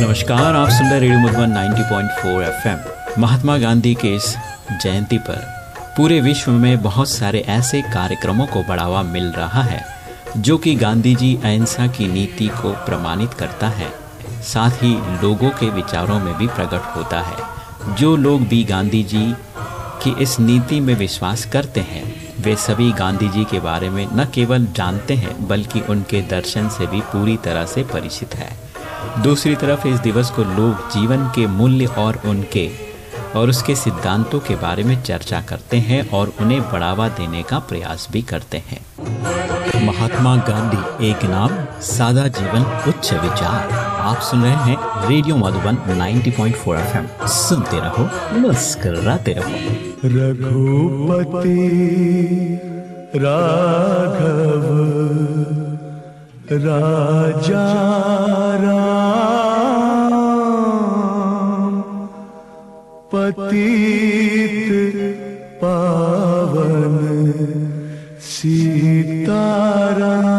नमस्कार, आप सुन रहे रेडियो मधुबन 90.4 एफएम। महात्मा गांधी के इस जयंती पर पूरे विश्व में बहुत सारे ऐसे कार्यक्रमों को बढ़ावा मिल रहा है, जो कि गांधी जी अहिंसा की नीति को प्रमाणित करता है। साथ ही लोगों के विचारों में भी प्रकट होता है। जो लोग भी गांधी जी की इस नीति में विश्वास करते हैं, वे सभी गांधी जी के बारे में न केवल जानते हैं, बल्कि उनके दर्शन से भी पूरी तरह से परिचित है। दूसरी तरफ़ इस दिवस को लोग जीवन के मूल्य और उनके और उसके सिद्धांतों के बारे में चर्चा करते हैं और उन्हें बढ़ावा देने का प्रयास भी करते हैं। महात्मा गांधी, एक नाम, सादा जीवन, उच्च विचार। आप सुन रहे हैं रेडियो मधुबन 90.4 एफएम। सुनते रहो, मुस्कराते रहो। रघुपति राघव, राजा पतित पावन सीताराम